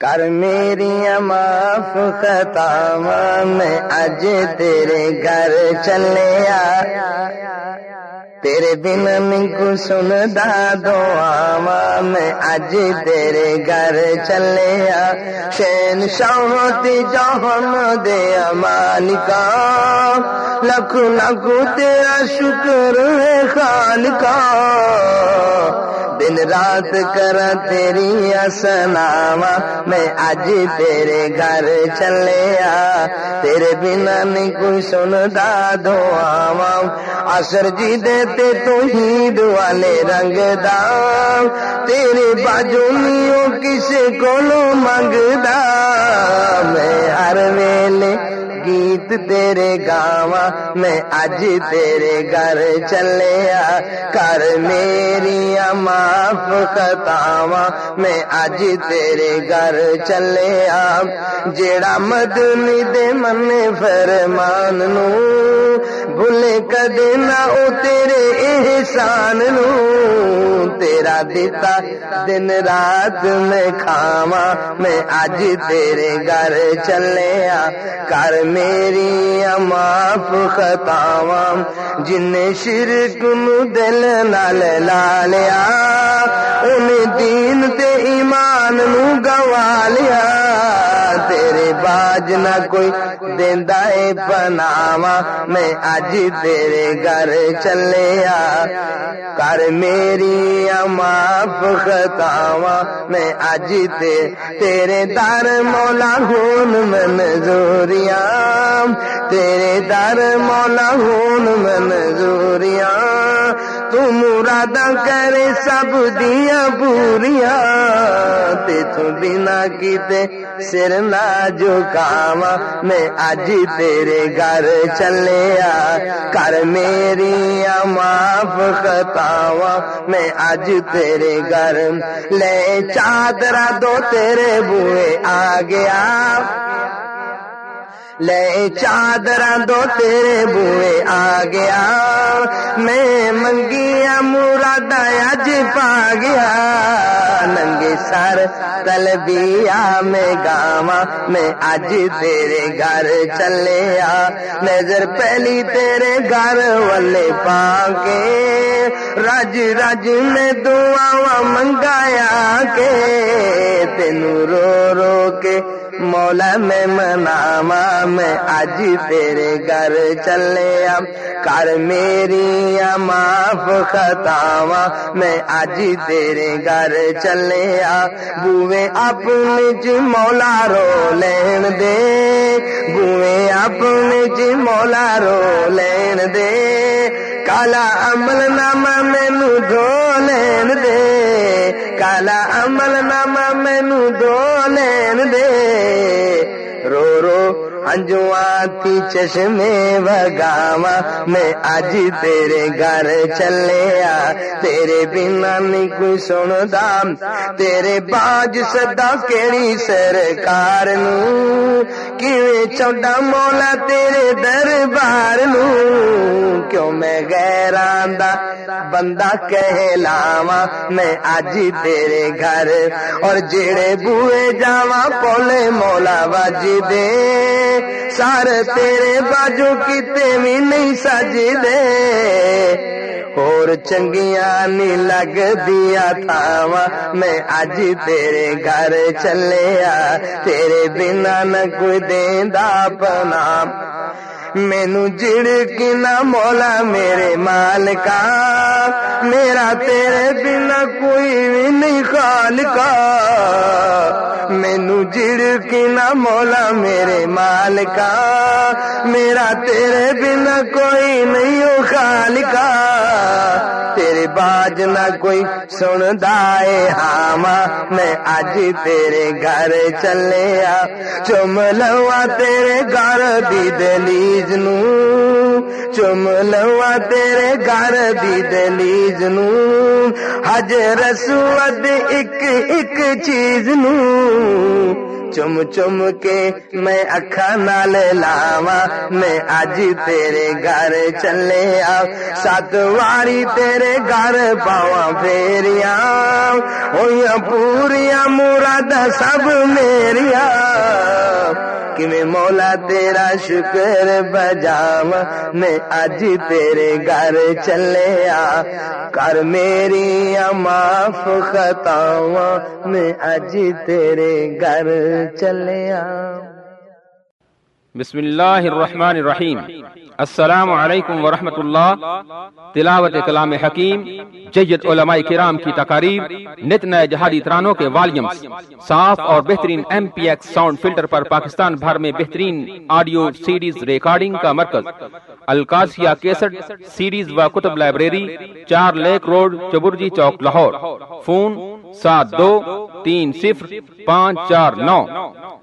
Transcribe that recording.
کر میری معاف خطا میں اج تیرے گھر چلے تیرے بنا کو سندا دعا میں اج تیرے گھر چلے شین شاہتی جہن دے مالکا لکھ لکھ تیرا شکر ہے خالقا دن رات کر تیری سناوا میں اج تیرے گھر چلے آ تیرے بنا نہیں کوئی سندا دعوا اثر جی دے تے تو ہی والے رنگ دا۔ تیرے باجو نیو کسے کو منگدا۔ میں ہر ویلے گیت تیرے گاوا میں اج تیرے گھر چلے کر میری معاف خطاوا میں اج تیرے گھر چلے جیڑا مدنی دے من فرمان نو بھولے کدے نہ او تیرے احسان نو۔ تیرا دیتا دن رات میں کھاوا میں اج تیرے گھر چلے کر میری معاف خطاوا جن شرک نو دل نال لا لیا ان دین تے ایمان نو گوا لیا تیرے باج نہ کوئی دیندا اے بناوا میں اج تیرے گھر چلے کر میری معاف خطاوا میں اج تے تیرے در مولا ہون منظوریاں۔ تیرے در مولا ہون منظوریاں۔ تو مرادہ کرے سب دیا پوریا تیتھوں بنا کیتے سر نہ جھکاوا میں اج تیرے گھر چلے کر میری معاف خطاوا میں اج تیرے گھر۔ لے چادرا دو تیرے بوئے آ۔ گیا لے چادر دو تیرے بوئے آ گیا۔ میں منگیا مراد اج پا گیا۔ ننگے سر تلبیا میں گاوا میں اج تیرے گھر چلے آ نظر پہلی تیرے گھر والے پا کے رج رج میں دعا منگایا کے۔ تینوں رو رو کے مولا میں مناوا میں اج تیرے گھر چلے کر میری معاف خطاوا میں اج تیرے گھر چلے بوے اپنے چ مولا رو لین دے بوے اپنے چ مولا رو لین دے۔ کالا عمل نامہ مینو دھو لین دے۔ کالا عمل نامہ مینو دھو لین دے رو رو انجو آتی چشمے وگاوا میں اج تیرے گھر چلے آ تیرے بنا نہیں کوئی سندا تیرے باج صدا کیڑی سرکار نو کیویں چوڈا مولا تیرے دربار نو کیوں میں غیران دا بندہ کہلاوا میں اج تیرے گھر اور جڑے بوئے جاواں پولے مولا وج دے۔ سارے تیرے باجو کیتے بھی نہیں سج دے اور چنگیاں نی لگ دیا تھاوا میں اج تیرے گھر چلے تیرے بنا نہ کوئی دیندا پنا مینو جڑکنا مولا میرے مالکا، میرا تیرے بنا کوئی بھی نہیں خالقا۔ مینو جڑکنا نہ مولا میرے مالکا، میرا تیرے بنا کوئی نہیں ہو خالقا۔ تیرے باج نہ کوئی سن دائے ہاما، میں اج تیرے گھر چلے آ، چم لوا تیرے گھر دی دلیج نو، چم لوا تیرے گھر دی دلیج نو، حج رسوت ایک ایک چیز نو۔ چم چم کے میں اکھا نال لاوا میں اج تیرے گھر چلے آ سات واری تیرے گھر پاوا پھیریاں۔ ہوئی پوریا مراد سب میریاں۔ کہ مولا تیرا شکر بجام میں اج تیرے گھر چلے آ۔ کر میری معاف خطاواں میں اج تیرے گھر چلے آ۔ بسم اللہ الرحمن الرحیم۔ السلام علیکم ورحمۃ اللہ۔ تلاوت کلام حکیم۔ جید علماء کرام کی تقاریر نت نئے جہادی ترانوں کے والیومز صاف اور بہترین M P X sound filter پر پاکستان بھر میں بہترین آڈیو سیڈیز ریکارڈنگ کا مرکز۔ الکاسیا کیسٹ سیڈیز و کتب لائبریری چار لیک روڈ، چبرجی چوک، لاہور۔ فون سات دو تین صفر پانچ چار نو۔